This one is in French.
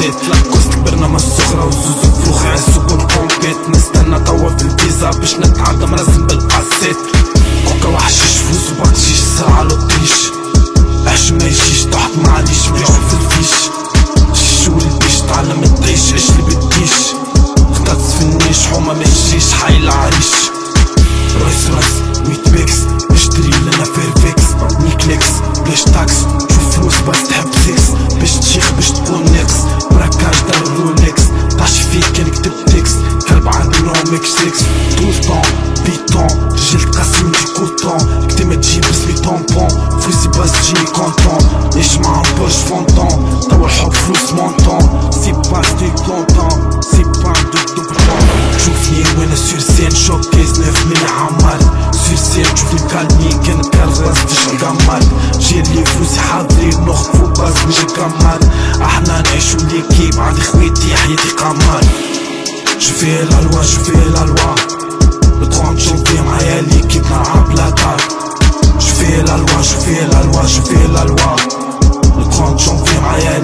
التيت لاكوست كبرنا من الصغرى وزوزو فروخي عالسوق والبومبيت نستنى توا في البيزا باش نتعدم مرسم بالقاسيت كوكا وحشيش فلوس وبطشيش سرعة عندي نوع ميكس سيكس طول طون بيتون جلد قاسم دي كوتون كتب تجيب اسمي طونبون فلوسي بس تجيني كونتون عيش مع بوش فونتون توا الحب فلوس مونتون سي با ستي كونتون سي با دو دوبلون تشوفني وانا سور سين شوكيز نوف من عمال سور سين تشوفني كالمي كان كرغاز مش كمال جير لي فلوسي حاضرين نخطفو باس مش كمال احنا نعيشو ليكيب عندي خويتي حياتي قمال je fais la loi, je fais la loi. Le 30 janvier, Maël, l'équipe n'a la table. Je fais la loi, je fais la loi, je fais la loi. Le 30 janvier, Maël,